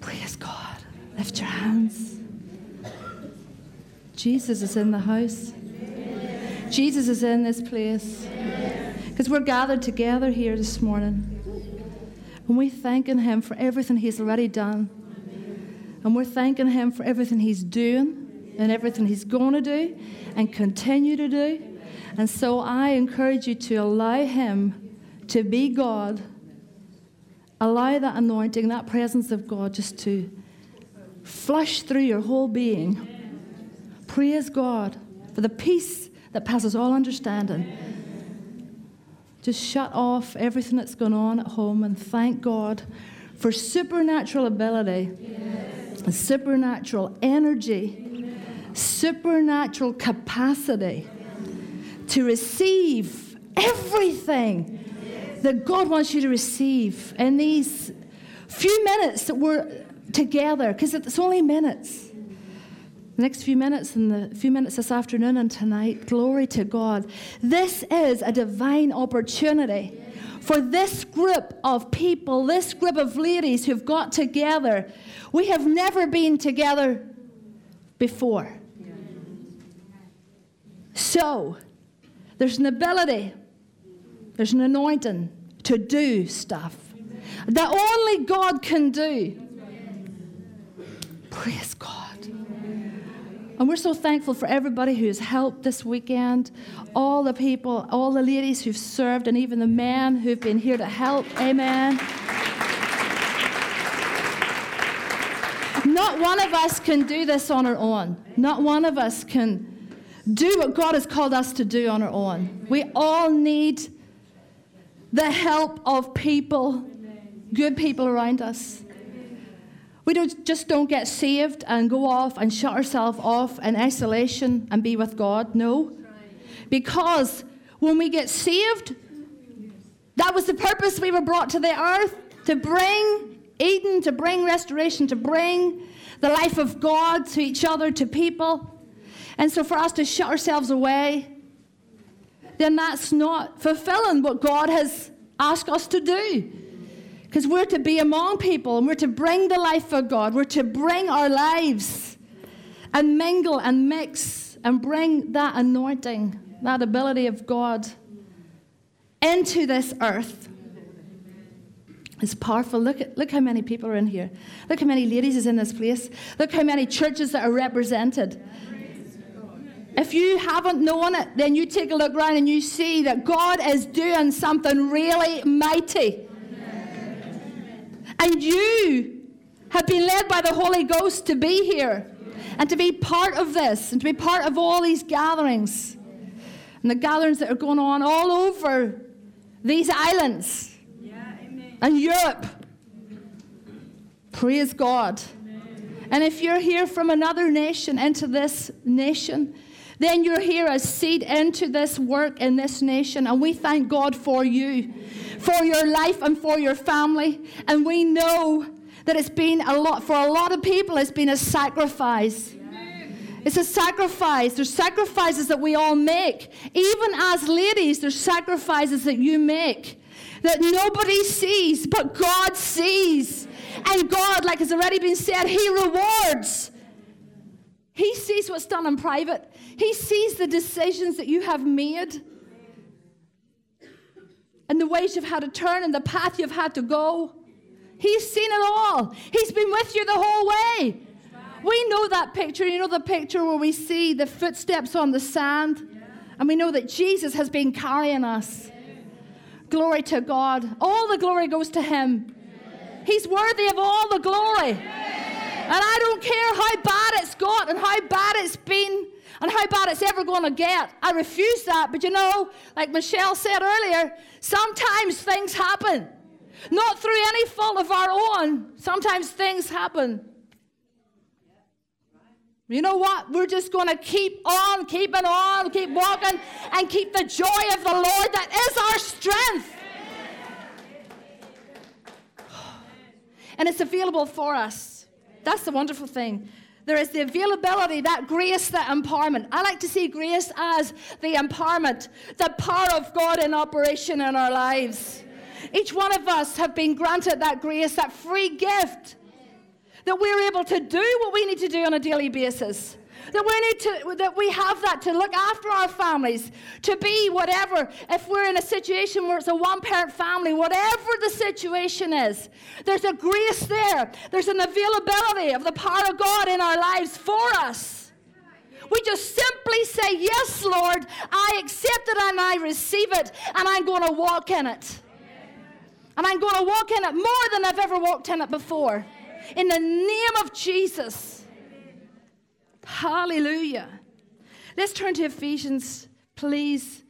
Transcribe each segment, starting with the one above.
Praise God. Lift your hands. Jesus is in the house. Jesus is in this place. Because we're gathered together here this morning. And we're thanking Him for everything He's already done. And we're thanking Him for everything He's doing and everything He's going to do and continue to do. And so I encourage you to allow Him to be God. Allow that anointing, that presence of God just to flush through your whole being. Praise God for the peace that passes all understanding. Just shut off everything that's going on at home and thank God for supernatural ability, yes. supernatural energy, yes. supernatural capacity to receive everything that God wants you to receive in these few minutes that we're together, because it's only minutes. The next few minutes and the few minutes this afternoon and tonight, glory to God. This is a divine opportunity for this group of people, this group of ladies who've got together. We have never been together before. So, there's an ability, there's an anointing to do stuff that only God can do. Praise God. And we're so thankful for everybody who's helped this weekend, all the people, all the ladies who've served, and even the men who've been here to help. Amen. Not one of us can do this on our own. Not one of us can do what God has called us to do on our own. We all need the help of people, good people around us. We don't, just don't get saved and go off and shut ourselves off in isolation and be with God. No. Because when we get saved, that was the purpose we were brought to the earth to bring Eden, to bring restoration, to bring the life of God to each other, to people. And so for us to shut ourselves away, then that's not fulfilling what God has asked us to do. Because we're to be among people and we're to bring the life of God. We're to bring our lives and mingle and mix and bring that anointing, that ability of God into this earth. It's powerful. Look, at, look how many people are in here. Look how many ladies is in this place. Look how many churches that are represented. If you haven't known it, then you take a look around and you see that God is doing something really mighty. And you have been led by the Holy Ghost to be here and to be part of this and to be part of all these gatherings and the gatherings that are going on all over these islands and Europe. Praise God. And if you're here from another nation into this nation, then you're here as seed into this work in this nation. And we thank God for you, for your life, and for your family. And we know that it's been a lot, for a lot of people, it's been a sacrifice. It's a sacrifice. There's sacrifices that we all make. Even as ladies, there's sacrifices that you make that nobody sees, but God sees. And God, like has already been said, He rewards. He sees what's done in private, He sees the decisions that you have made and the ways you've had to turn and the path you've had to go. He's seen it all. He's been with you the whole way. We know that picture. You know the picture where we see the footsteps on the sand, and we know that Jesus has been carrying us. Glory to God. All the glory goes to Him. He's worthy of all the glory. And I don't care how bad it's got and how bad it's been and how bad it's ever going to get. I refuse that. But you know, like Michelle said earlier, sometimes things happen. Not through any fault of our own. Sometimes things happen. You know what? We're just going to keep on, keeping on, keep walking, and keep the joy of the Lord that is our strength. And it's available for us. That's the wonderful thing. There is the availability, that grace, that empowerment. I like to see grace as the empowerment, the power of God in operation in our lives. Each one of us have been granted that grace, that free gift that we're able to do what we need to do on a daily basis. That we need to, that we have that to look after our families, to be whatever. If we're in a situation where it's a one-parent family, whatever the situation is, there's a grace there. There's an availability of the power of God in our lives for us. We just simply say, Yes, Lord, I accept it and I receive it, and I'm going to walk in it. And I'm going to walk in it more than I've ever walked in it before. In the name of Jesus. Hallelujah. Let's turn to Ephesians, please.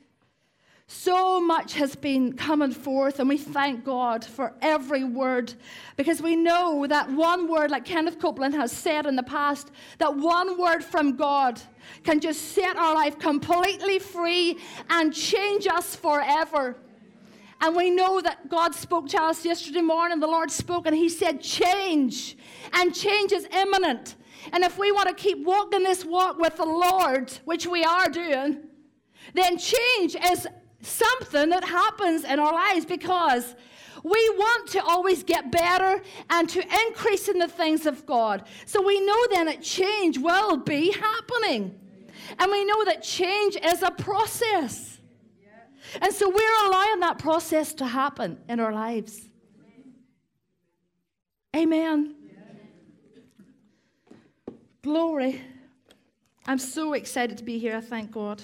So much has been coming forth, and we thank God for every word because we know that one word, like Kenneth Copeland has said in the past, that one word from God can just set our life completely free and change us forever. And we know that God spoke to us yesterday morning, the Lord spoke, and He said, Change. And change is imminent. And if we want to keep walking this walk with the Lord, which we are doing, then change is something that happens in our lives because we want to always get better and to increase in the things of God. So we know then that change will be happening. And we know that change is a process. And so we're allowing that process to happen in our lives. Amen. Glory. I'm so excited to be here. I thank God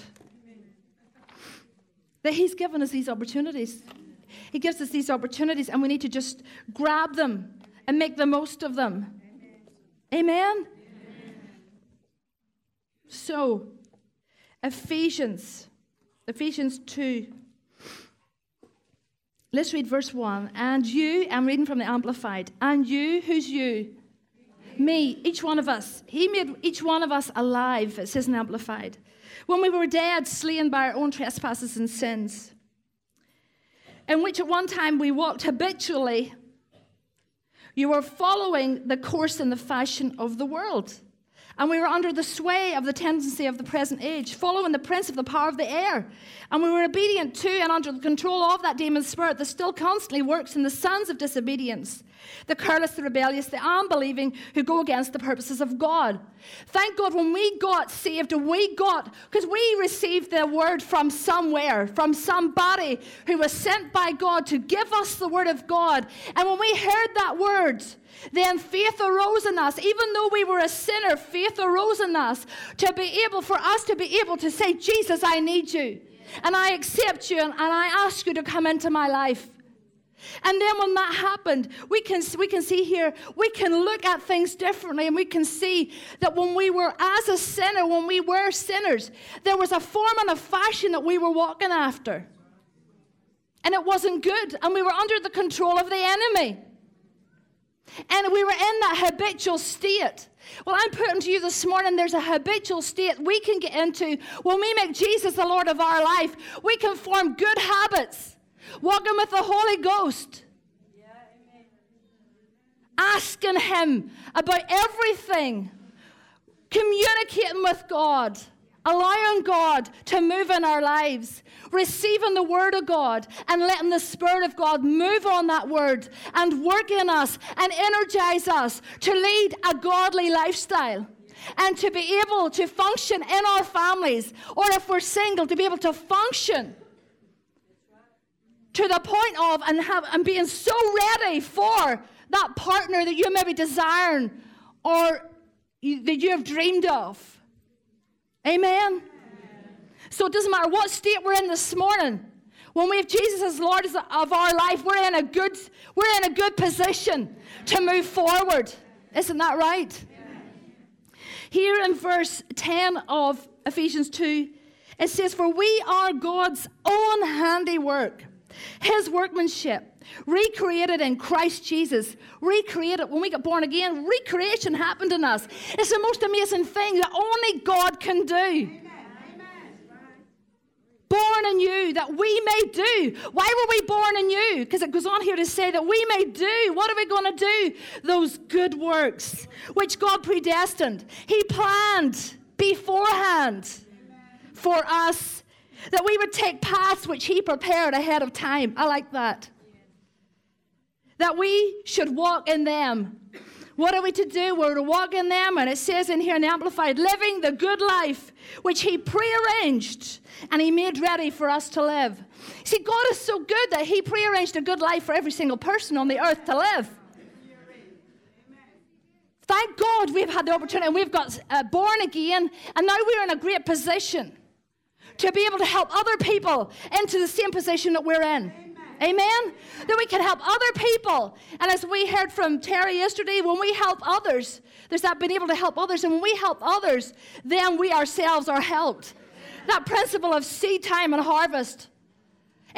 that He's given us these opportunities. He gives us these opportunities, and we need to just grab them and make the most of them. Amen? Amen. So, Ephesians, Ephesians 2. Let's read verse 1. And you, I'm reading from the Amplified, and you, who's you? Me, each one of us. He made each one of us alive, it says in Amplified when we were dead, slain by our own trespasses and sins, in which at one time we walked habitually, you were following the course and the fashion of the world. And we were under the sway of the tendency of the present age, following the prince of the power of the air. And we were obedient to and under the control of that demon spirit that still constantly works in the sons of disobedience the careless, the rebellious, the unbelieving who go against the purposes of God. Thank God when we got saved we got, because we received the word from somewhere, from somebody who was sent by God to give us the word of God. And when we heard that word, then faith arose in us. Even though we were a sinner, faith arose in us to be able, for us to be able to say, Jesus, I need you. And I accept you and I ask you to come into my life. And then when that happened, we can, we can see here, we can look at things differently and we can see that when we were as a sinner, when we were sinners, there was a form and a fashion that we were walking after. And it wasn't good. And we were under the control of the enemy. And we were in that habitual state. Well, I'm putting to you this morning there's a habitual state we can get into when we make Jesus the Lord of our life. We can form good habits walking with the Holy Ghost, asking Him about everything, communicating with God, allowing God to move in our lives, receiving the Word of God, and letting the Spirit of God move on that Word and work in us and energize us to lead a godly lifestyle. And to be able to function in our families, or if we're single, to be able to function to the point of and, have, and being so ready for that partner that you may be desiring or that you have dreamed of. Amen? Amen? So it doesn't matter what state we're in this morning. When we have Jesus as Lord of our life, we're in a good, we're in a good position to move forward. Isn't that right? Here in verse 10 of Ephesians 2, it says, For we are God's own handiwork his workmanship, recreated in Christ Jesus, recreated when we get born again, recreation happened in us. It's the most amazing thing that only God can do. Born in you that we may do. Why were we born in you? Because it goes on here to say that we may do. What are we going to do? Those good works which God predestined. He planned beforehand for us that we would take paths which He prepared ahead of time. I like that. That we should walk in them. What are we to do? We're to walk in them, and it says in here in Amplified, living the good life which He prearranged and He made ready for us to live. See, God is so good that He prearranged a good life for every single person on the earth to live. Thank God we've had the opportunity and we've got uh, born again, and now we're in a great position to be able to help other people into the same position that we're in. Amen? That we can help other people. And as we heard from Terry yesterday, when we help others, there's that being able to help others. And when we help others, then we ourselves are helped. That principle of seed time and harvest.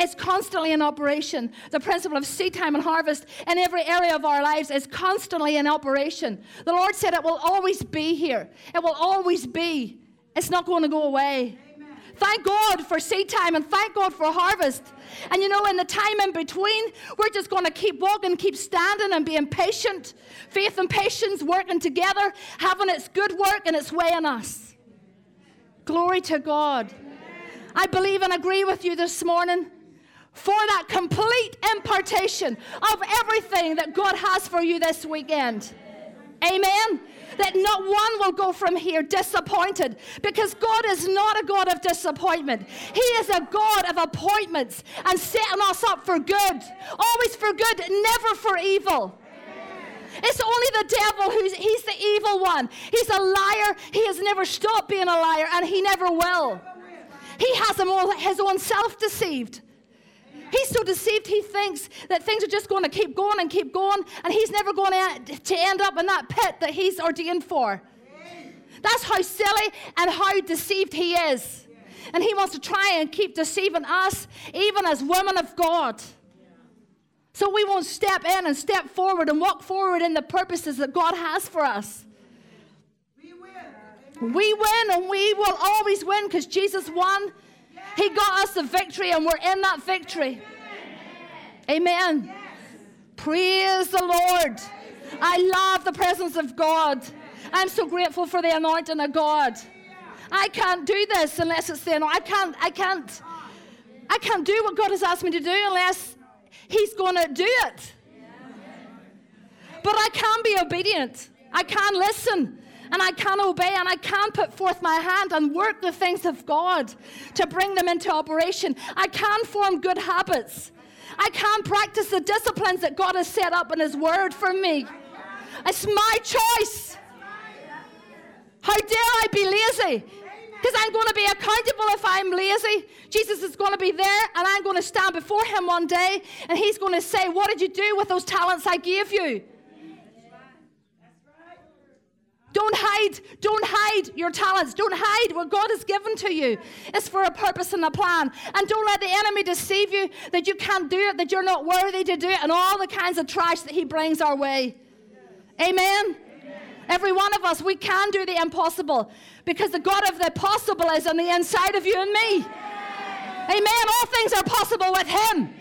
is constantly in operation. The principle of seed time and harvest in every area of our lives is constantly in operation. The Lord said it will always be here. It will always be. It's not going to go away. Thank God for seed time and thank God for harvest. And you know, in the time in between, we're just going to keep walking, keep standing, and being patient. Faith and patience working together, having its good work and its way in us. Glory to God. I believe and agree with you this morning for that complete impartation of everything that God has for you this weekend. Amen that not one will go from here disappointed because God is not a God of disappointment. He is a God of appointments and setting us up for good, always for good, never for evil. It's only the devil who's he's the evil one. He's a liar. He has never stopped being a liar and he never will. He has all, his own self deceived. He's so deceived, he thinks that things are just going to keep going and keep going, and he's never going to end up in that pit that he's ordained for. That's how silly and how deceived he is. And he wants to try and keep deceiving us, even as women of God. So we won't step in and step forward and walk forward in the purposes that God has for us. We win, we win and we will always win because Jesus won he got us the victory, and we're in that victory. Amen. Praise the Lord. I love the presence of God. I'm so grateful for the anointing of God. I can't do this unless it's the anointing. I can't, I can't, I can't do what God has asked me to do unless He's going to do it. But I can be obedient. I can listen and I can't obey and I can't put forth my hand and work the things of God to bring them into operation. I can form good habits. I can practice the disciplines that God has set up in His Word for me. It's my choice. How dare I be lazy? Because I'm going to be accountable if I'm lazy. Jesus is going to be there, and I'm going to stand before Him one day, and He's going to say, What did you do with those talents I gave you? Don't hide. Don't hide your talents. Don't hide what God has given to you. It's for a purpose and a plan. And don't let the enemy deceive you that you can't do it, that you're not worthy to do it, and all the kinds of trash that he brings our way. Amen. Amen. Every one of us, we can do the impossible because the God of the possible is on the inside of you and me. Amen. Amen. All things are possible with him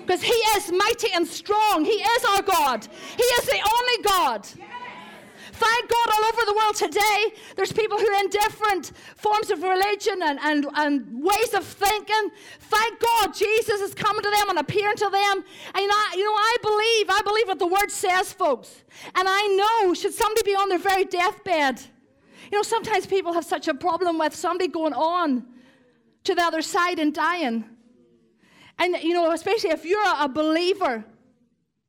because he is mighty and strong. He is our God. He is the only God. Thank God all over the world today, there's people who are in different forms of religion and, and, and ways of thinking. Thank God Jesus is coming to them and appearing to them. And you know, you know, I believe, I believe what the word says, folks. And I know, should somebody be on their very deathbed, you know, sometimes people have such a problem with somebody going on to the other side and dying. And, you know, especially if you're a believer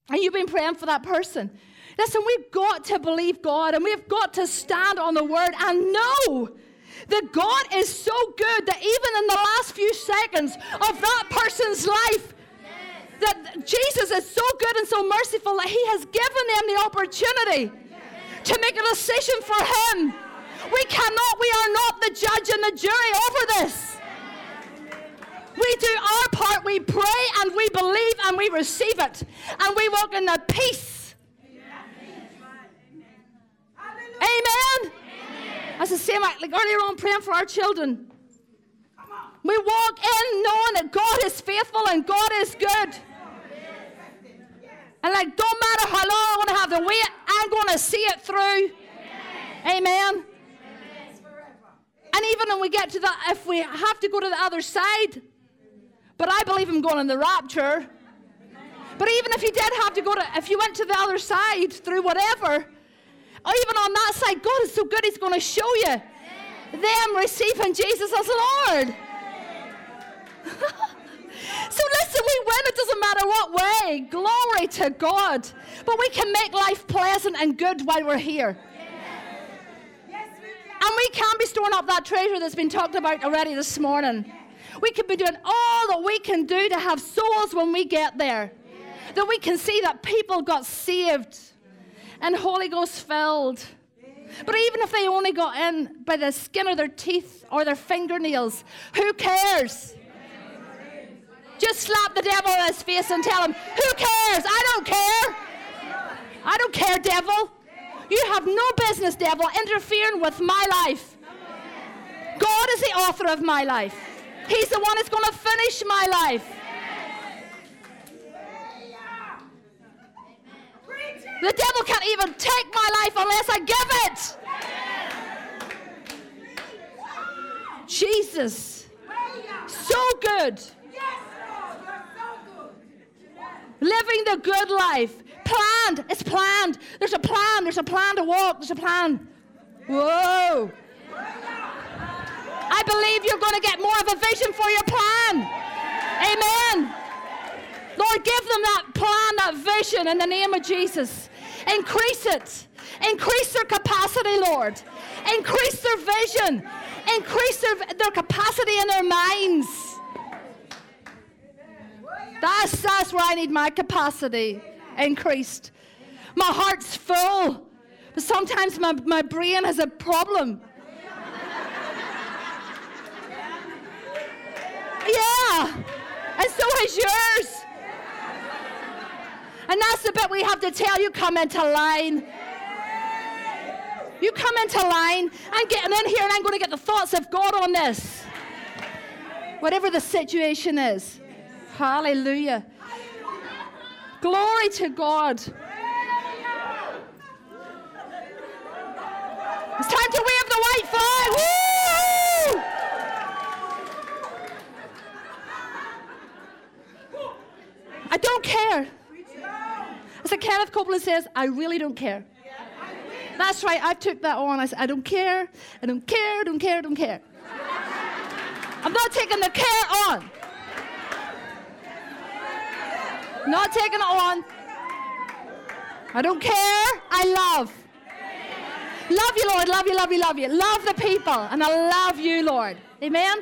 and you've been praying for that person, Listen, we've got to believe God and we've got to stand on the word and know that God is so good that even in the last few seconds of that person's life, that Jesus is so good and so merciful that He has given them the opportunity to make a decision for Him. We cannot, we are not the judge and the jury over this. We do our part, we pray and we believe and we receive it, and we walk in the peace Amen. That's the same like earlier on praying for our children. We walk in knowing that God is faithful and God is good. And like, don't matter how long I'm to have to wait, I'm going to see it through. Amen. And even when we get to the, if we have to go to the other side, but I believe I'm going in the rapture But even if you did have to go to, if you went to the other side through whatever, even on that side, God is so good, He's going to show you them receiving Jesus as Lord. so listen, we win. It doesn't matter what way. Glory to God. But we can make life pleasant and good while we're here. And we can be storing up that treasure that's been talked about already this morning. We can be doing all that we can do to have souls when we get there. That we can see that people got saved and Holy Ghost filled. But even if they only got in by the skin of their teeth or their fingernails, who cares? Just slap the devil in his face and tell him, Who cares? I don't care. I don't care, devil. You have no business, devil, interfering with my life. God is the author of my life. He's the one that's going to finish my life. The devil can't even take my life unless I give it. Jesus. So good. Living the good life. Planned. It's planned. There's a plan. There's a plan to walk. There's a plan. Whoa. I believe you're going to get more of a vision for your plan. Amen. Lord, give them that plan, that vision in the name of Jesus. Increase it. Increase their capacity, Lord. Increase their vision. Increase their, their capacity in their minds. That's, that's where I need my capacity increased. My heart's full, but sometimes my, my brain has a problem. Yeah, and so has yours. And that's the bit we have to tell you come into line. You come into line. I'm getting in here and I'm going to get the thoughts of God on this. Whatever the situation is. Hallelujah. Glory to God. It's time to wave the white flag. I don't care. A Kenneth Copeland says, I really don't care. That's right, I took that on. I said, I don't care, I don't care, I don't care, I don't care. I'm not taking the care on. Not taking it on. I don't care. I love. Love you, Lord. Love you, love you, love you. Love the people. And I love you, Lord. Amen?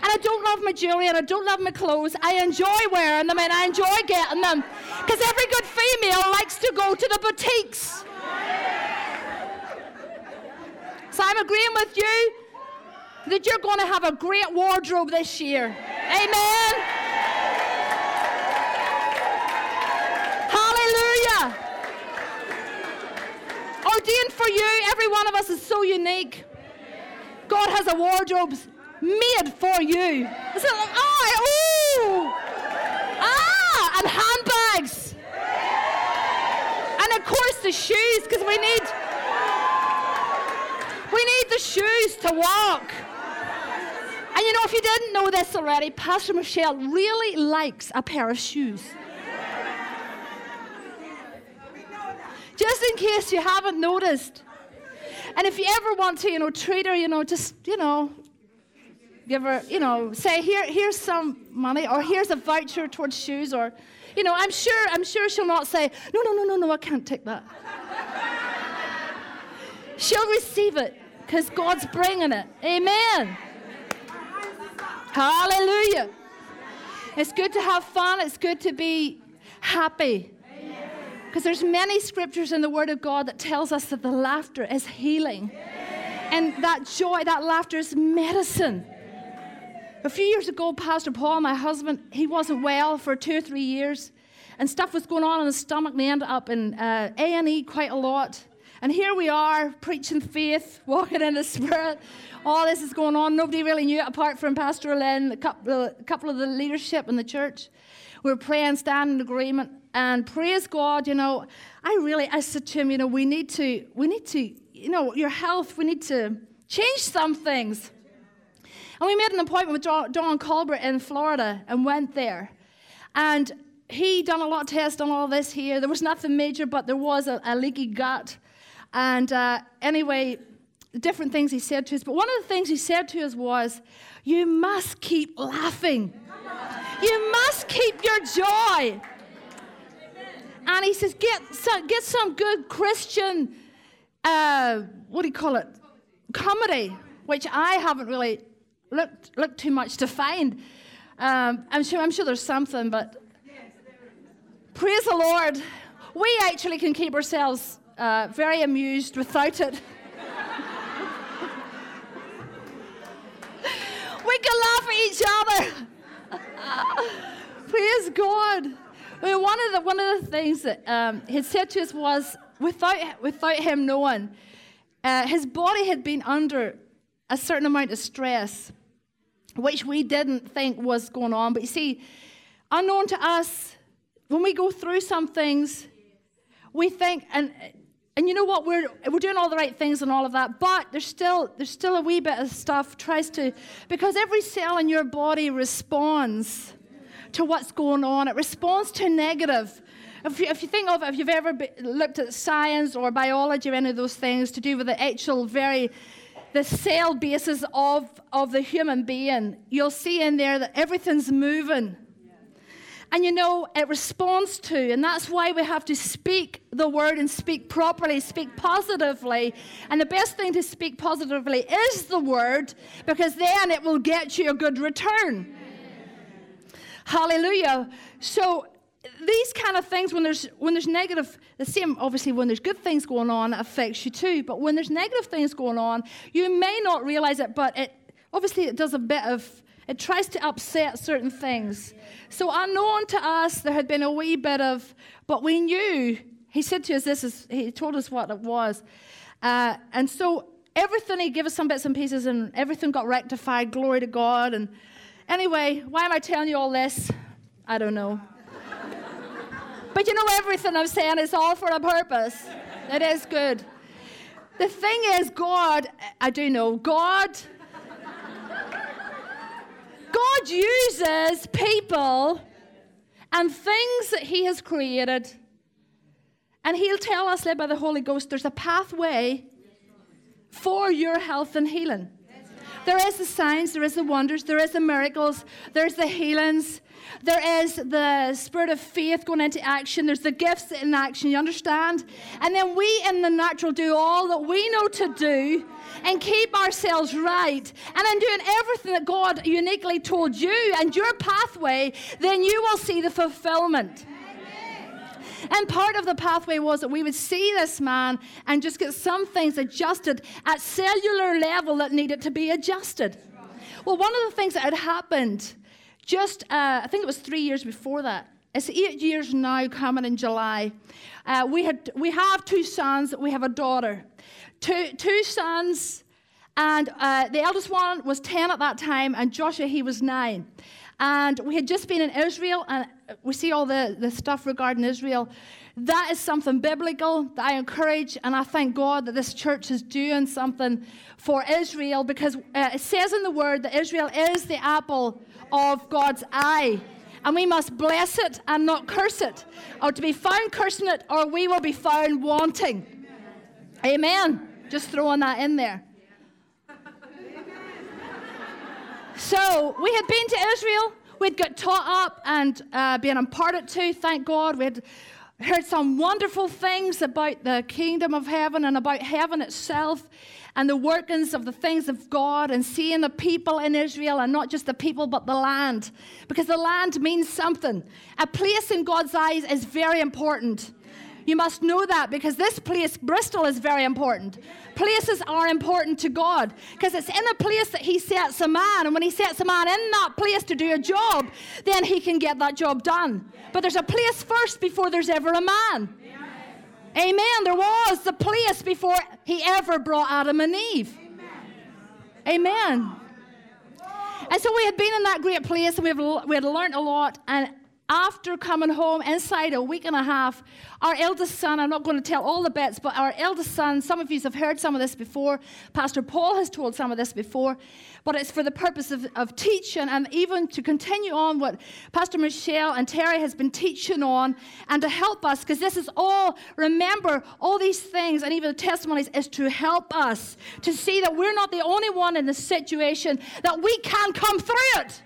And I don't love my jewelry and I don't love my clothes. I enjoy wearing them and I enjoy getting them. Because every good female likes to go to the boutiques. So I'm agreeing with you that you're going to have a great wardrobe this year. Amen. Hallelujah ordained for you. Every one of us is so unique. God has a wardrobe made for you. Oh, ah, and handbags. And of course the shoes, because we need, we need the shoes to walk. And you know, if you didn't know this already, Pastor Michelle really likes a pair of shoes. just in case you haven't noticed. And if you ever want to, you know, treat her, you know, just, you know, give her, you know, say, Here, here's some money, or here's a voucher towards shoes, or, you know, I'm sure, I'm sure she'll not say, No, no, no, no, no, I can't take that. she'll receive it because God's bringing it. Amen. Hallelujah. It's good to have fun, it's good to be happy. Because there's many scriptures in the Word of God that tells us that the laughter is healing. And that joy, that laughter is medicine. A few years ago, Pastor Paul, my husband, he wasn't well for two or three years. And stuff was going on in his stomach, and he ended up in uh, A&E quite a lot. And here we are, preaching faith, walking in the Spirit. All this is going on. Nobody really knew it apart from Pastor Lynn, a couple, a couple of the leadership in the church. We were praying, standing in agreement. And praise God, you know, I really, I said to him, you know, we need to, we need to, you know, your health, we need to change some things. And we made an appointment with Don Colbert in Florida and went there. And he done a lot of tests on all this here. There was nothing major, but there was a, a leaky gut. And uh, anyway, different things he said to us. But one of the things he said to us was, You must keep laughing. You must keep your joy. And he says, Get some, get some good Christian, uh, what do you call it? Comedy, which I haven't really looked, too much to find. Um, I'm, sure, I'm sure there's something, but praise the Lord. We actually can keep ourselves uh, very amused without it. we can laugh at each other. praise God. One, of the, one of the things that um, he said to us was without, without him knowing, uh, his body had been under a certain amount of stress, which we didn't think was going on. But you see, unknown to us, when we go through some things, we think, and and you know what? We're, we're doing all the right things and all of that, but there's still, there's still a wee bit of stuff tries to, because every cell in your body responds to what's going on. It responds to negative. If you, if you think of if you've ever be, looked at science or biology or any of those things to do with the actual very the cell basis of, of the human being, you'll see in there that everything's moving. And you know, it responds to, and that's why we have to speak the word and speak properly, speak positively. And the best thing to speak positively is the word, because then it will get you a good return. Hallelujah. So these kind of things when there's when there's negative the same obviously when there's good things going on it affects you too but when there's negative things going on you may not realize it but it obviously it does a bit of it tries to upset certain things. So unknown to us, there had been a wee bit of, but we knew. He said to us, "This is." He told us what it was, uh, and so everything he gave us some bits and pieces, and everything got rectified. Glory to God. And anyway, why am I telling you all this? I don't know. But you know, everything I'm saying is all for a purpose. It is good. The thing is, God, I do know, God God uses people and things that He has created, and He'll tell us, led by the Holy Ghost, there's a pathway for your health and healing. There is the signs, there is the wonders, there is the miracles, there's the healings, there is the spirit of faith going into action, there's the gifts in action, you understand? And then we in the natural do all that we know to do and keep ourselves right and in doing everything that God uniquely told you and your pathway, then you will see the fulfillment. And part of the pathway was that we would see this man and just get some things adjusted at cellular level that needed to be adjusted. Well, one of the things that had happened just, uh, I think it was three years before that, it's eight years now coming in July. Uh, we, had, we have two sons, we have a daughter two, two sons, and uh, the eldest one was 10 at that time, and Joshua, he was nine. And we had just been in Israel, and we see all the, the stuff regarding Israel. That is something biblical that I encourage, and I thank God that this church is doing something for Israel because uh, it says in the word that Israel is the apple of God's eye. And we must bless it and not curse it, or to be found cursing it, or we will be found wanting. Amen. Just throwing that in there. So we had been to Israel. We'd got taught up and uh, been imparted to, thank God. We had heard some wonderful things about the kingdom of heaven and about heaven itself and the workings of the things of God and seeing the people in Israel and not just the people but the land. Because the land means something. A place in God's eyes is very important. You must know that because this place, Bristol, is very important. Places are important to God because it's in a place that He sets a man. And when He sets a man in that place to do a job, then He can get that job done. But there's a place first before there's ever a man. Amen. There was the place before He ever brought Adam and Eve. Amen. And so we had been in that great place and we, have, we had learned a lot. And after coming home, inside a week and a half, our eldest son, I'm not going to tell all the bits, but our eldest son, some of you have heard some of this before. Pastor Paul has told some of this before, but it's for the purpose of, of teaching and even to continue on what Pastor Michelle and Terry has been teaching on and to help us, because this is all, remember, all these things and even the testimonies is to help us to see that we're not the only one in the situation, that we can come through it.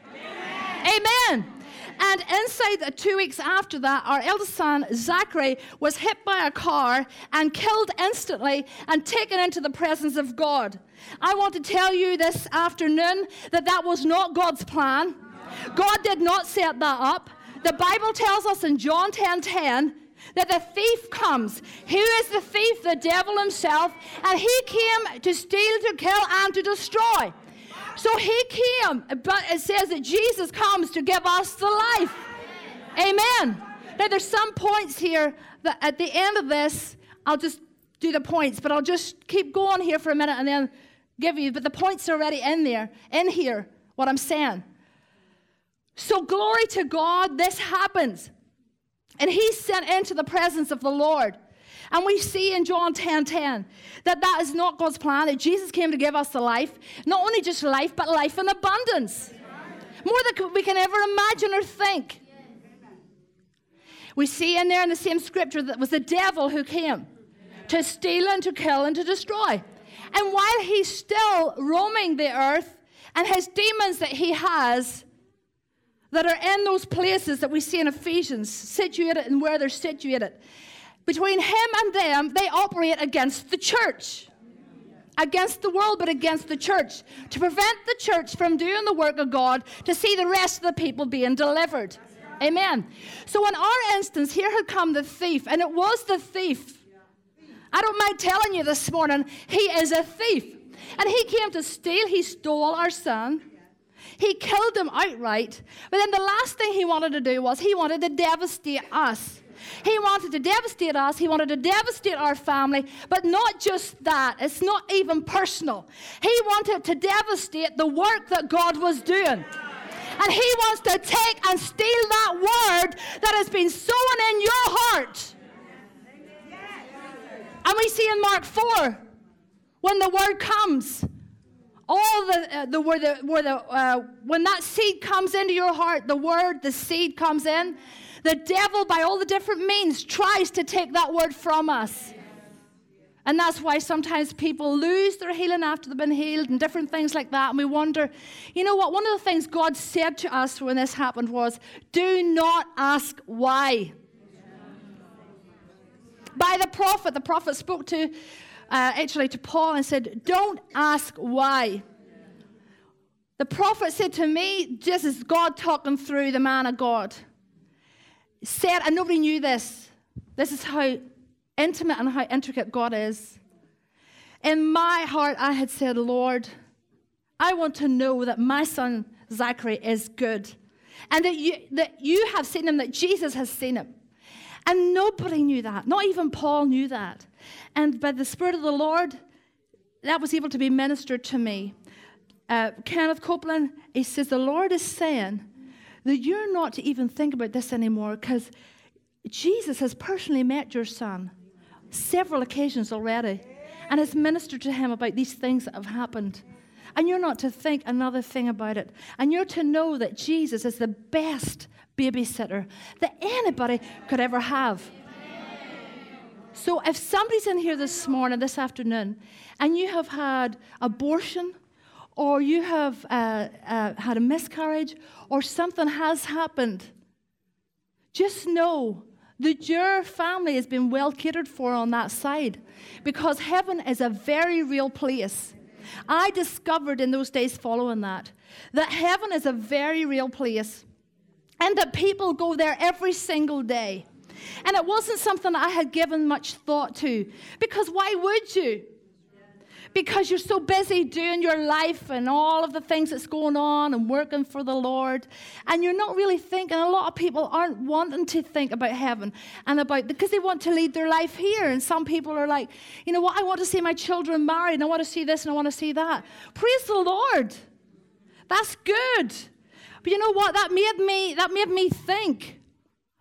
Amen. Amen. And inside uh, two weeks after that, our eldest son, Zachary, was hit by a car and killed instantly and taken into the presence of God. I want to tell you this afternoon that that was not God's plan. God did not set that up. The Bible tells us in John 10 10 that the thief comes. Who is the thief? The devil himself. And he came to steal, to kill, and to destroy. So he came, but it says that Jesus comes to give us the life. Amen. Now, there's some points here that at the end of this, I'll just do the points, but I'll just keep going here for a minute and then give you. But the points are already in there, in here, what I'm saying. So, glory to God, this happens. And he's sent into the presence of the Lord. And we see in John 10 10 that that is not God's plan, that Jesus came to give us the life, not only just life, but life in abundance. More than we can ever imagine or think. We see in there in the same scripture that it was the devil who came to steal and to kill and to destroy. And while he's still roaming the earth and his demons that he has that are in those places that we see in Ephesians, situated and where they're situated, between him and them, they operate against the church. Against the world, but against the church. To prevent the church from doing the work of God, to see the rest of the people being delivered. Amen. So, in our instance, here had come the thief, and it was the thief. I don't mind telling you this morning, he is a thief. And he came to steal, he stole our son. He killed him outright. But then the last thing he wanted to do was he wanted to devastate us. He wanted to devastate us, he wanted to devastate our family, but not just that. It's not even personal. He wanted to devastate the work that God was doing. And he wants to take and steal that word that has been sown in your heart. And we see in Mark 4 when the word comes, all the, uh, the where the, where the uh, when that seed comes into your heart, the word, the seed comes in, the devil, by all the different means, tries to take that word from us. And that's why sometimes people lose their healing after they've been healed and different things like that. And we wonder, you know what? One of the things God said to us when this happened was, do not ask why. By the prophet, the prophet spoke to, uh, actually to Paul and said, don't ask why. The prophet said to me, this is God talking through the man of God said, and nobody knew this. This is how intimate and how intricate God is. In my heart, I had said, Lord, I want to know that my son Zachary is good. And that you, that you have seen him, that Jesus has seen him. And nobody knew that. Not even Paul knew that. And by the Spirit of the Lord, that was able to be ministered to me. Uh, Kenneth Copeland, he says, The Lord is saying, that you're not to even think about this anymore because Jesus has personally met your son several occasions already and has ministered to him about these things that have happened. And you're not to think another thing about it. And you're to know that Jesus is the best babysitter that anybody could ever have. So if somebody's in here this morning, this afternoon, and you have had abortion, or you have uh, uh, had a miscarriage, or something has happened, just know that your family has been well catered for on that side because heaven is a very real place. I discovered in those days following that that heaven is a very real place and that people go there every single day. And it wasn't something I had given much thought to because why would you? Because you're so busy doing your life and all of the things that's going on and working for the Lord. And you're not really thinking, a lot of people aren't wanting to think about heaven and about, because they want to lead their life here. And some people are like, you know what, I want to see my children married and I want to see this and I want to see that. Praise the Lord. That's good. But you know what? That made me, that made me think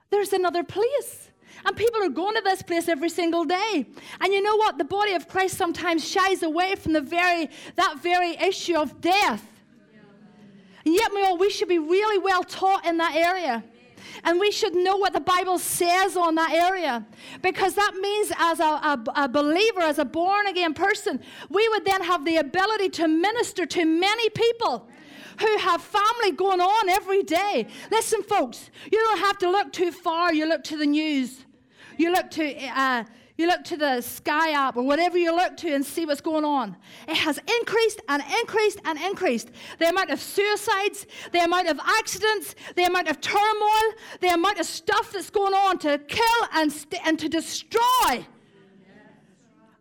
there's another place. And people are going to this place every single day. And you know what? The body of Christ sometimes shies away from the very, that very issue of death. And yet, we, all, we should be really well taught in that area. And we should know what the Bible says on that area. Because that means, as a, a, a, believer, as a born again person, we would then have the ability to minister to many people who have family going on every day. Listen, folks, you don't have to look too far, you look to the news. You look to. Uh, you look to the Sky app or whatever you look to and see what's going on. It has increased and increased and increased. The amount of suicides, the amount of accidents, the amount of turmoil, the amount of stuff that's going on to kill and, st- and to destroy.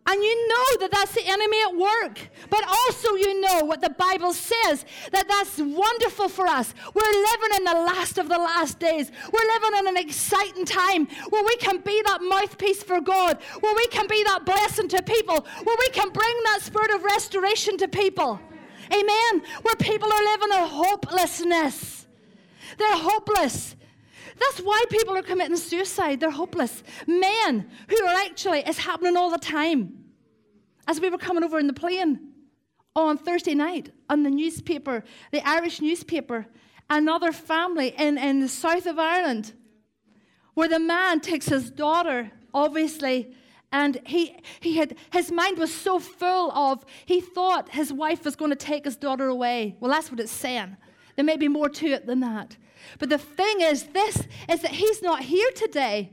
And you know that that's the enemy at work. But also, you know what the Bible says that that's wonderful for us. We're living in the last of the last days. We're living in an exciting time where we can be that mouthpiece for God, where we can be that blessing to people, where we can bring that spirit of restoration to people. Amen. Where people are living in hopelessness. They're hopeless. That's why people are committing suicide. They're hopeless. Men who are actually, it's happening all the time. As we were coming over in the plane on Thursday night, on the newspaper, the Irish newspaper, another family in, in the south of Ireland, where the man takes his daughter, obviously, and he, he had, his mind was so full of, he thought his wife was going to take his daughter away. Well, that's what it's saying. There may be more to it than that. But the thing is, this is that he's not here today.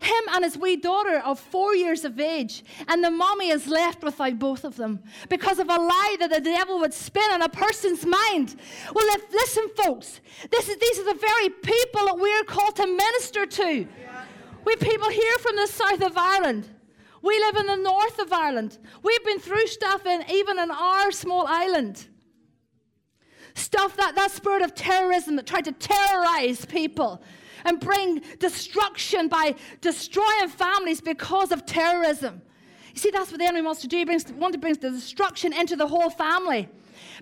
Him and his wee daughter of four years of age, and the mommy is left without both of them because of a lie that the devil would spin in a person's mind. Well, if, listen, folks, this is, these are the very people that we're called to minister to. We people here from the south of Ireland. We live in the north of Ireland. We've been through stuff in even in our small island. Stuff that, that spirit of terrorism that tried to terrorize people and bring destruction by destroying families because of terrorism. You see, that's what the enemy wants to do. He brings, wants to bring the destruction into the whole family.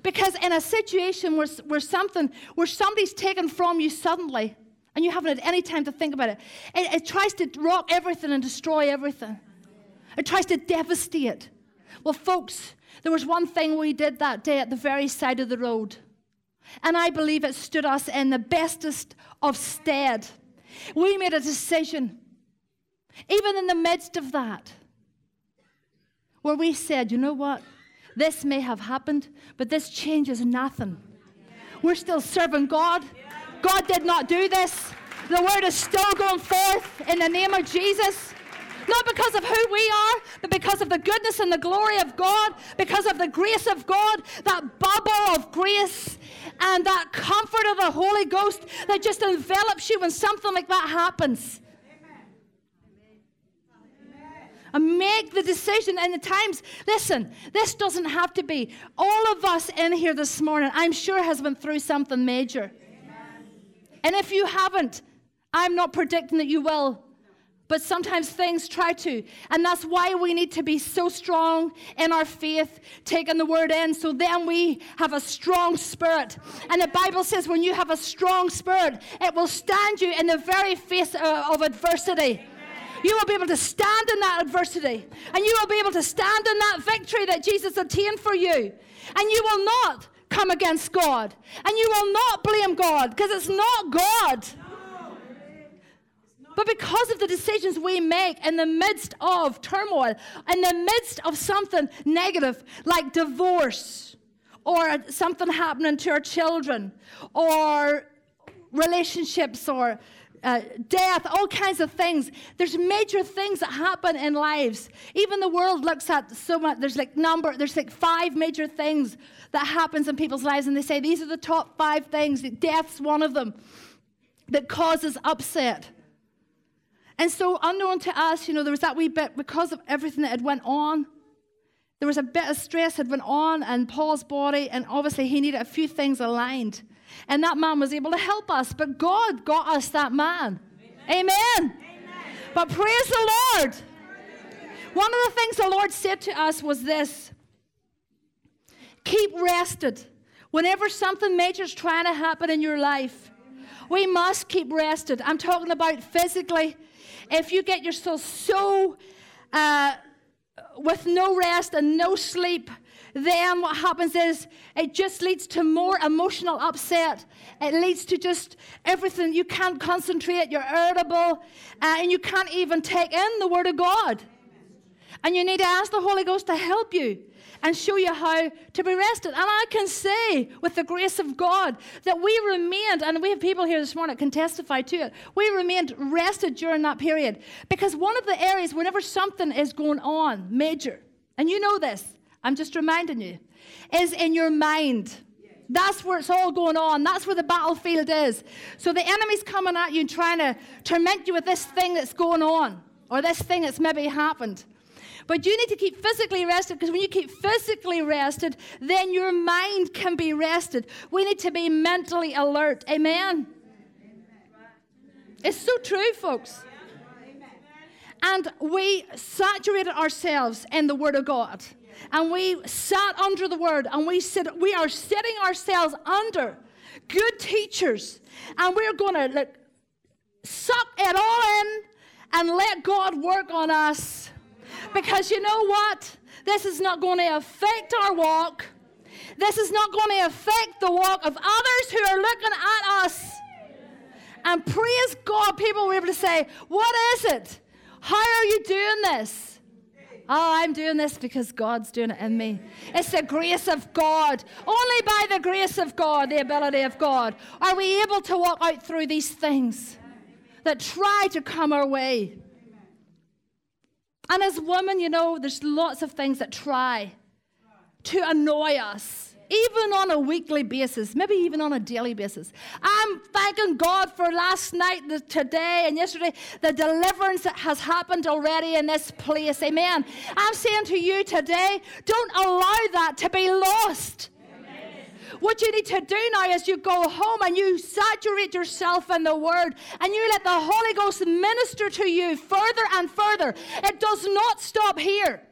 Because in a situation where, where something, where somebody's taken from you suddenly, and you haven't had any time to think about it, it, it tries to rock everything and destroy everything. It tries to devastate. Well, folks, there was one thing we did that day at the very side of the road. And I believe it stood us in the bestest of stead. We made a decision, even in the midst of that, where we said, you know what? This may have happened, but this changes nothing. We're still serving God. God did not do this. The word is still going forth in the name of Jesus. Not because of who we are, but because of the goodness and the glory of God, because of the grace of God, that bubble of grace and that comfort of the Holy Ghost that just envelops you when something like that happens. and make the decision and the times. Listen, this doesn't have to be. All of us in here this morning, I'm sure, has been through something major. Amen. And if you haven't, I'm not predicting that you will. But sometimes things try to. And that's why we need to be so strong in our faith, taking the word in, so then we have a strong spirit. And the Bible says when you have a strong spirit, it will stand you in the very face uh, of adversity. You will be able to stand in that adversity. And you will be able to stand in that victory that Jesus obtained for you. And you will not come against God. And you will not blame God because it's not God. But because of the decisions we make in the midst of turmoil, in the midst of something negative like divorce, or something happening to our children, or relationships, or uh, death, all kinds of things. There's major things that happen in lives. Even the world looks at so much. There's like number. There's like five major things that happens in people's lives, and they say these are the top five things. Death's one of them that causes upset. And so, unknown to us, you know, there was that wee bit because of everything that had went on. There was a bit of stress that went on in Paul's body, and obviously he needed a few things aligned. And that man was able to help us, but God got us that man. Amen. Amen. Amen. But praise the Lord. One of the things the Lord said to us was this keep rested. Whenever something major is trying to happen in your life, We must keep rested. I'm talking about physically. If you get yourself so uh, with no rest and no sleep, then what happens is it just leads to more emotional upset. It leads to just everything. You can't concentrate, you're irritable, uh, and you can't even take in the Word of God. And you need to ask the Holy Ghost to help you and show you how to be rested. And I can say, with the grace of God, that we remained, and we have people here this morning that can testify to it, we remained rested during that period. Because one of the areas, whenever something is going on major, and you know this, I'm just reminding you, is in your mind. That's where it's all going on. That's where the battlefield is. So the enemy's coming at you and trying to torment you with this thing that's going on or this thing that's maybe happened. But you need to keep physically rested because when you keep physically rested, then your mind can be rested. We need to be mentally alert. Amen. It's so true, folks. And we saturated ourselves in the Word of God and we sat under the word and we said we are setting ourselves under good teachers and we're going to like, suck it all in and let God work on us. Because you know what? This is not going to affect our walk. This is not going to affect the walk of others who are looking at us. And praise God, people were able to say, What is it? How are you doing this? Oh, I'm doing this because God's doing it in me. It's the grace of God. Only by the grace of God, the ability of God, are we able to walk out through these things that try to come our way. And as women, you know, there's lots of things that try to annoy us even on a weekly basis, maybe even on a daily basis. I'm thanking God for last night, the, today, and yesterday, the deliverance that has happened already in this place. Amen. I'm saying to you today, don't allow that to be lost. What you need to do now is you go home and you saturate yourself in the Word and you let the Holy Ghost minister to you further and further. It does not stop here.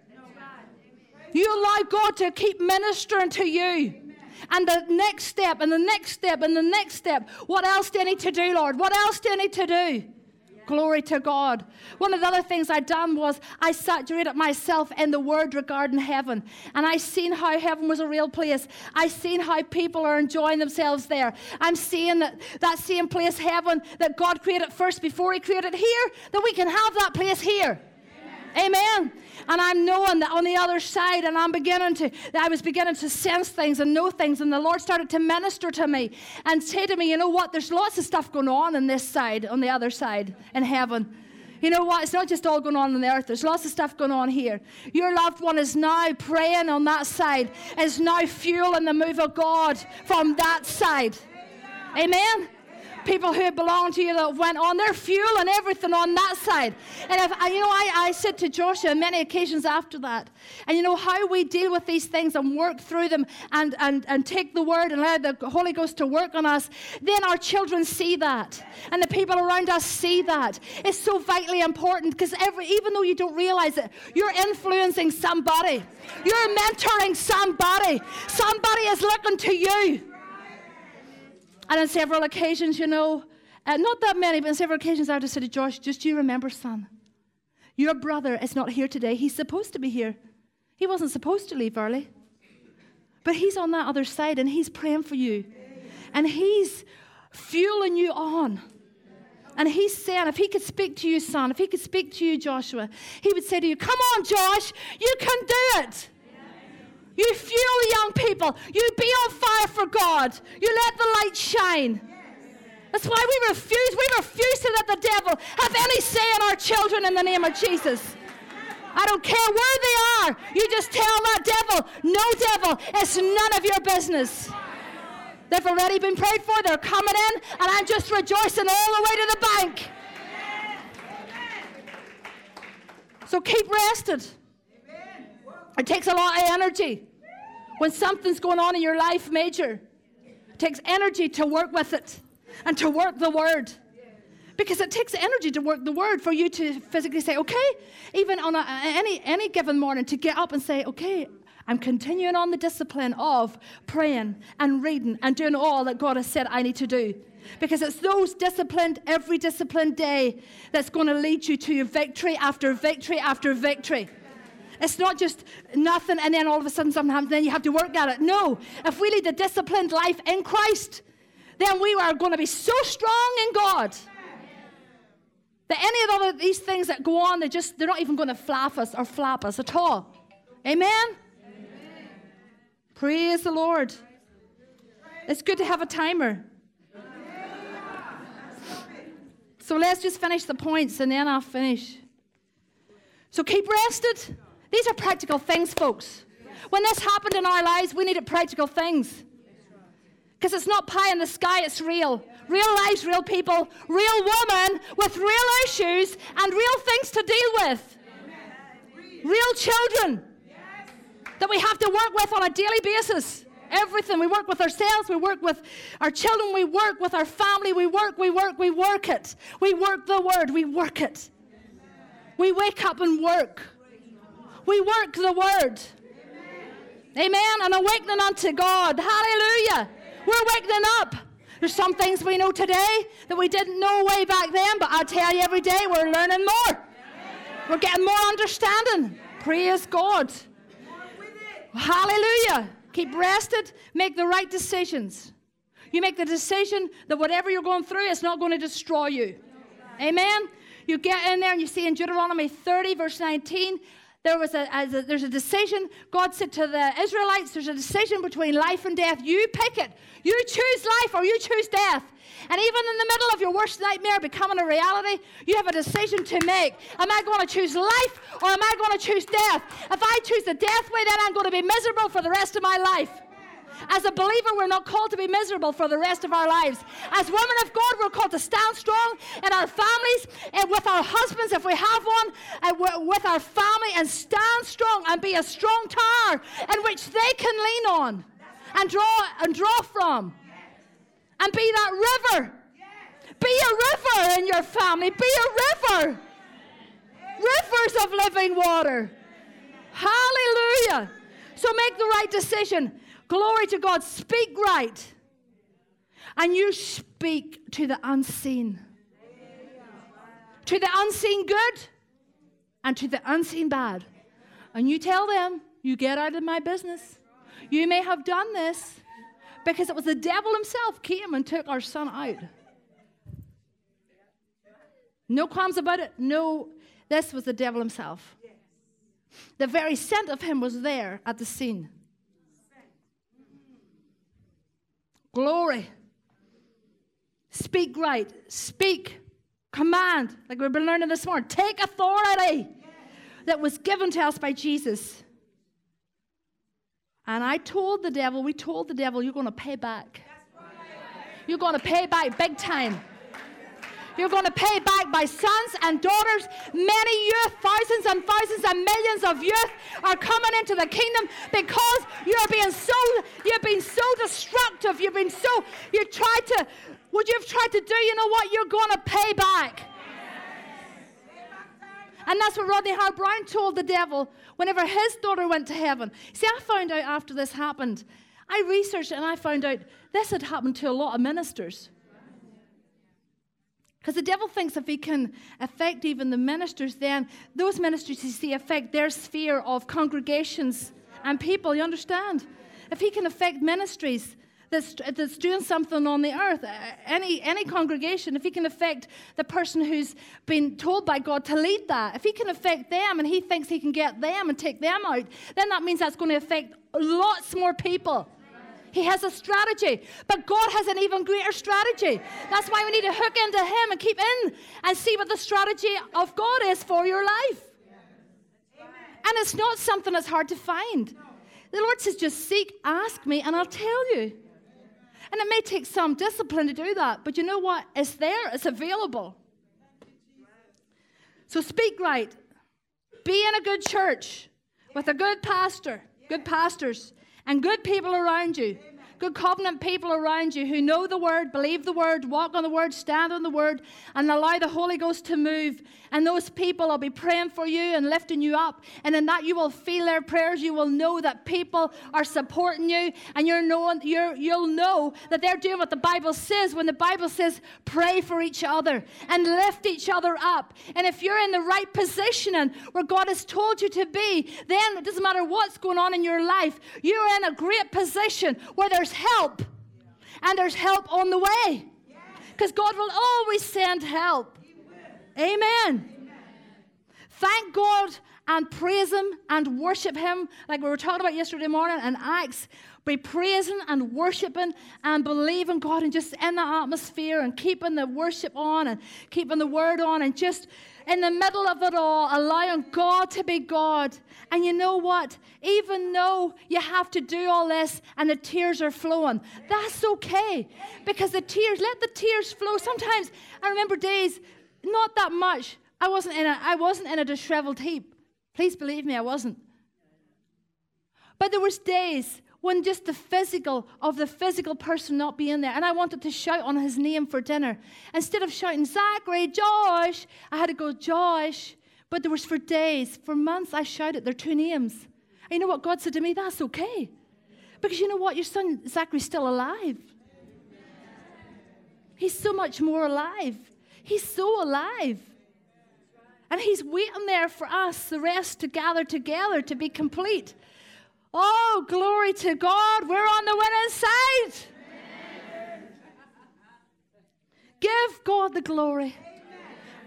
You allow God to keep ministering to you. And the next step, and the next step, and the next step. What else do I need to do, Lord? What else do I need to do? Glory to God. One of the other things I done was I saturated myself in the word regarding heaven. And I seen how heaven was a real place. I seen how people are enjoying themselves there. I'm seeing that that same place, heaven, that God created first before He created here, that we can have that place here. Amen. And I'm knowing that on the other side, and I'm beginning to, I was beginning to sense things and know things. And the Lord started to minister to me and say to me, you know what, there's lots of stuff going on on this side, on the other side, in heaven. You know what? It's not just all going on on the earth. There's lots of stuff going on here. Your loved one is now praying on that side, is now fueling the move of God from that side. Amen people who belong to you that went on, they're fueling everything on that side. And if, you know, I, I said to Joshua many occasions after that, and you know, how we deal with these things and work through them and, and, and take the word and allow the Holy Ghost to work on us, then our children see that. And the people around us see that. It's so vitally important because every, even though you don't realize it, you're influencing somebody. You're mentoring somebody. Somebody is looking to you. And on several occasions, you know, uh, not that many, but on several occasions, I just said to Josh, just you remember, son, your brother is not here today. He's supposed to be here. He wasn't supposed to leave early. But he's on that other side and he's praying for you. And he's fueling you on. And he's saying, if he could speak to you, son, if he could speak to you, Joshua, he would say to you, Come on, Josh, you can do it. You fuel young people. You be on fire for God. You let the light shine. That's why we refuse. We refuse to let the devil have any say in our children in the name of Jesus. I don't care where they are. You just tell that devil, no devil, it's none of your business. They've already been prayed for. They're coming in, and I'm just rejoicing all the way to the bank. So keep rested. It takes a lot of energy. When something's going on in your life major, it takes energy to work with it and to work the word. Because it takes energy to work the word for you to physically say, okay, even on a, any, any given morning, to get up and say, okay, I'm continuing on the discipline of praying and reading and doing all that God has said I need to do. Because it's those disciplined, every disciplined day that's going to lead you to your victory after victory after victory. It's not just nothing and then all of a sudden something happens, and then you have to work at it. No. If we lead a disciplined life in Christ, then we are going to be so strong in God that any of these things that go on, they just they're not even going to flap us or flap us at all. Amen? Amen. Praise the Lord. It's good to have a timer. So let's just finish the points and then I'll finish. So keep rested. These are practical things, folks. When this happened in our lives, we needed practical things. Because it's not pie in the sky, it's real. Real lives, real people, real women with real issues and real things to deal with. Real children that we have to work with on a daily basis. Everything. We work with ourselves, we work with our children, we work with our family, we work, we work, we work it. We work the word, we work it. We wake up and work. We work the word. Amen. An awakening unto God. Hallelujah. We're wakening up. There's some things we know today that we didn't know way back then, but I tell you every day we're learning more. We're getting more understanding. Praise God. Hallelujah. Keep rested, make the right decisions. You make the decision that whatever you're going through, it's not going to destroy you. Amen. You get in there and you see in Deuteronomy 30, verse 19, there was a, a, there's a decision. God said to the Israelites, there's a decision between life and death. You pick it. You choose life or you choose death. And even in the middle of your worst nightmare becoming a reality, you have a decision to make. Am I going to choose life or am I going to choose death? If I choose the death way, then I'm going to be miserable for the rest of my life. As a believer, we're not called to be miserable for the rest of our lives. As women of God, we're called to stand strong in our families and with our husbands, if we have one, and with our family, and stand strong and be a strong tower in which they can lean on and draw and draw from. And be that river. Be a river in your family. Be a river. Rivers of living water. Hallelujah. So make the right decision. Glory to God. Speak right. And you speak to the unseen. To the unseen good and to the unseen bad. And you tell them, you get out of my business. You may have done this because it was the devil himself came and took our son out. No qualms about it. No, this was the devil himself. The very scent of him was there at the scene. Glory. Speak right. Speak. Command, like we've been learning this morning. Take authority that was given to us by Jesus. And I told the devil, we told the devil, you're going to pay back. You're going to pay back big time. You're going to pay back by sons and daughters. Many youth, thousands and thousands and millions of youth are coming into the kingdom because you're being so, you've been so destructive. You've been so, you tried to, what you've tried to do, you know what? You're going to pay back. And that's what Rodney Howard-Browne told the devil whenever his daughter went to heaven. See, I found out after this happened, I researched and I found out this had happened to a lot of ministers. Because the devil thinks if he can affect even the ministers, then those ministers, you see, affect their sphere of congregations and people, you understand? If he can affect ministries, that's, that's doing something on the earth, uh, any, any congregation, if he can affect the person who's been told by God to lead that, if he can affect them and he thinks he can get them and take them out, then that means that's going to affect lots more people. He has a strategy, but God has an even greater strategy. That's why we need to hook into Him and keep in and see what the strategy of God is for your life. And it's not something that's hard to find. The Lord says, just seek, ask me, and I'll tell you. And it may take some discipline to do that, but you know what? It's there, it's available. So speak right. Be in a good church with a good pastor, good pastors, and good people around you good covenant people around you who know the word, believe the word, walk on the word, stand on the word, and allow the Holy Ghost to move. And those people will be praying for you and lifting you up. And in that you will feel their prayers. You will know that people are supporting you, and you're knowing, you're, you'll know that they're doing what the Bible says when the Bible says pray for each other and lift each other up. And if you're in the right positioning where God has told you to be, then it doesn't matter what's going on in your life, you're in a great position where there's help, and there's help on the way. Because God will always send help. Amen. Amen. Thank God and praise Him and worship Him, like we were talking about yesterday morning in Acts. Be praising and worshiping and believing God and just in the atmosphere and keeping the worship on and keeping the word on and just in the middle of it all, allowing God to be God. And you know what? Even though you have to do all this and the tears are flowing, that's okay. Because the tears, let the tears flow. Sometimes I remember days, not that much. I wasn't in a, I wasn't in a disheveled heap. Please believe me, I wasn't. But there was days when just the physical of the physical person not being there. And I wanted to shout on his name for dinner. Instead of shouting, Zachary, Josh, I had to go, Josh. But there was for days, for months, I shouted their two names. And you know what God said to me? That's okay. Because you know what? Your son Zachary's still alive. He's so much more alive. He's so alive. And he's waiting there for us, the rest, to gather together to be complete. Oh, glory to God. We're on the winning side. Amen. Give God the glory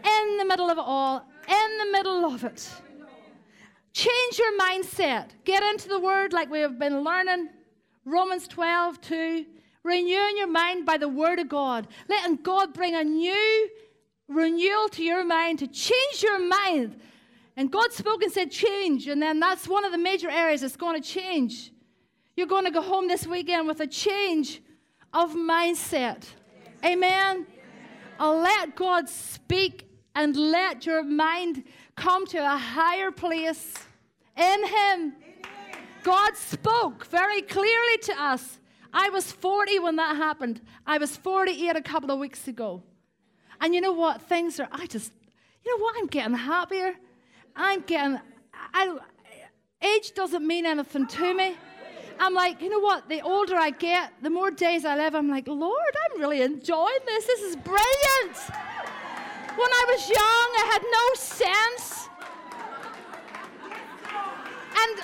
Amen. in the middle of it all, in the middle of it. Change your mindset. Get into the word like we have been learning. Romans 12, 2. Renewing your mind by the word of God. Letting God bring a new renewal to your mind to change your mind and God spoke and said, change. And then that's one of the major areas that's going to change. You're going to go home this weekend with a change of mindset. Amen. I'll let God speak and let your mind come to a higher place in Him. God spoke very clearly to us. I was 40 when that happened. I was 48 a couple of weeks ago. And you know what? Things are, I just, you know what? I'm getting happier. I'm getting, I, age doesn't mean anything to me. I'm like, you know what? The older I get, the more days I live, I'm like, Lord, I'm really enjoying this. This is brilliant. When I was young, I had no sense. And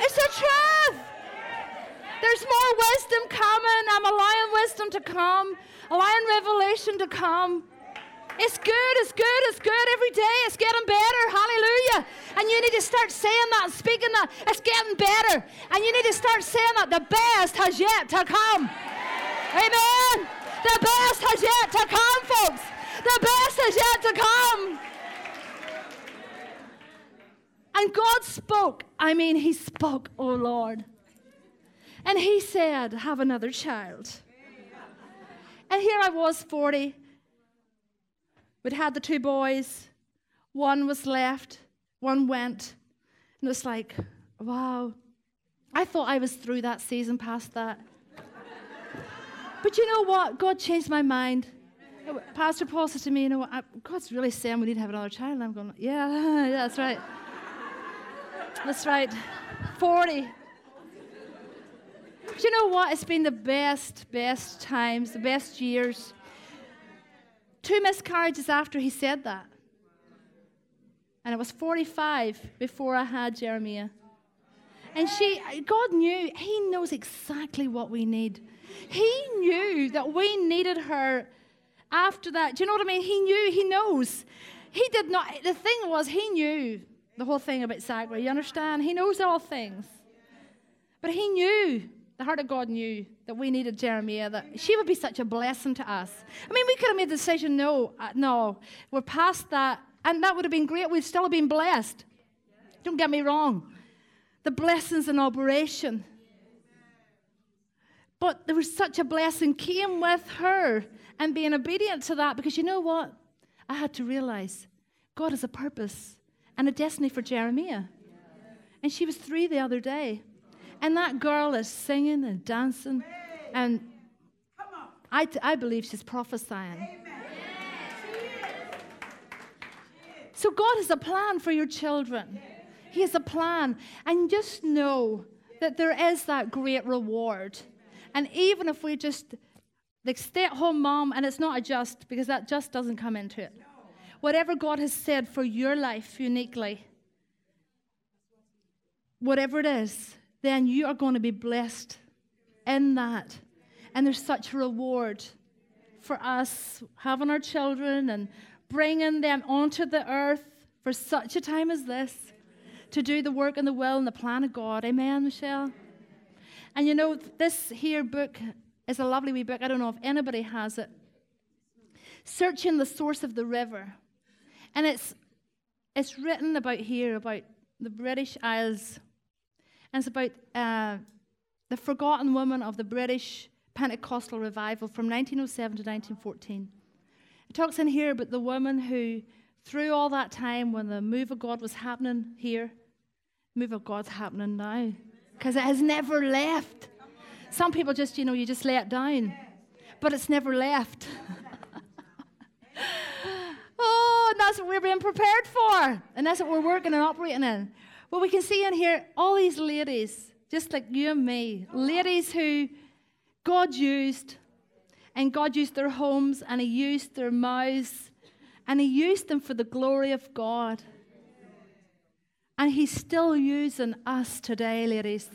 it's a truth. There's more wisdom coming. I'm allowing wisdom to come, allowing revelation to come. It's good, it's good, it's good every day. It's getting better. Hallelujah. And you need to start saying that and speaking that. It's getting better. And you need to start saying that the best has yet to come. Amen. The best has yet to come, folks. The best has yet to come. And God spoke. I mean, He spoke, oh Lord. And He said, Have another child. And here I was, 40 We'd had the two boys, one was left, one went. And it was like, wow. I thought I was through that season, past that. but you know what? God changed my mind. Pastor Paul said to me, You know what? God's really saying we need to have another child. And I'm going, Yeah, yeah, that's right. That's right. 40. But you know what? It's been the best, best times, the best years. Two miscarriages after he said that. And it was 45 before I had Jeremiah. And she, God knew, He knows exactly what we need. He knew that we needed her after that. Do you know what I mean? He knew, He knows. He did not, the thing was, He knew the whole thing about Zachary. You understand? He knows all things. But He knew the heart of God knew that we needed Jeremiah, that she would be such a blessing to us. I mean, we could have made the decision no, uh, no, we're past that, and that would have been great. We'd still have been blessed. Don't get me wrong. The blessings in operation. But there was such a blessing came with her and being obedient to that because you know what? I had to realize God has a purpose and a destiny for Jeremiah. And she was three the other day. And that girl is singing and dancing. And I, I believe she's prophesying. So God has a plan for your children. He has a plan. And just know that there is that great reward. And even if we just, like, stay at home mom, and it's not a just, because that just doesn't come into it. Whatever God has said for your life uniquely, whatever it is, then you are going to be blessed in that. And there's such a reward for us having our children and bringing them onto the earth for such a time as this to do the work and the will and the plan of God. Amen, Michelle? And you know, this here book is a lovely wee book. I don't know if anybody has it. Searching the source of the river. And it's, it's written about here, about the British Isles. And it's about uh, the forgotten woman of the British Pentecostal revival from 1907 to 1914. It talks in here about the woman who, through all that time when the move of God was happening here, move of God's happening now because it has never left. Some people just, you know, you just lay it down, but it's never left. oh, and that's what we're being prepared for, and that's what we're working and operating in. Well, we can see in here all these ladies, just like you and me, ladies who God used and God used their homes and He used their mouths and He used them for the glory of God. And He's still using us today, ladies.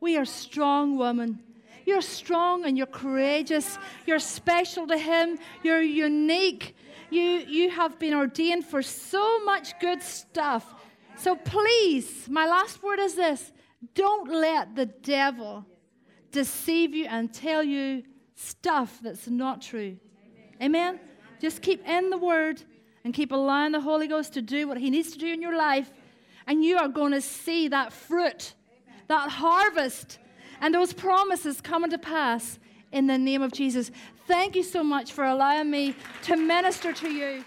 We are strong women. You're strong and you're courageous. You're special to Him. You're unique. You, you have been ordained for so much good stuff. So please, my last word is this don't let the devil deceive you and tell you stuff that's not true. Amen? Just keep in the Word and keep allowing the Holy Ghost to do what He needs to do in your life, and you are going to see that fruit, that harvest, and those promises coming to pass in the name of Jesus. Thank you so much for allowing me to minister to you.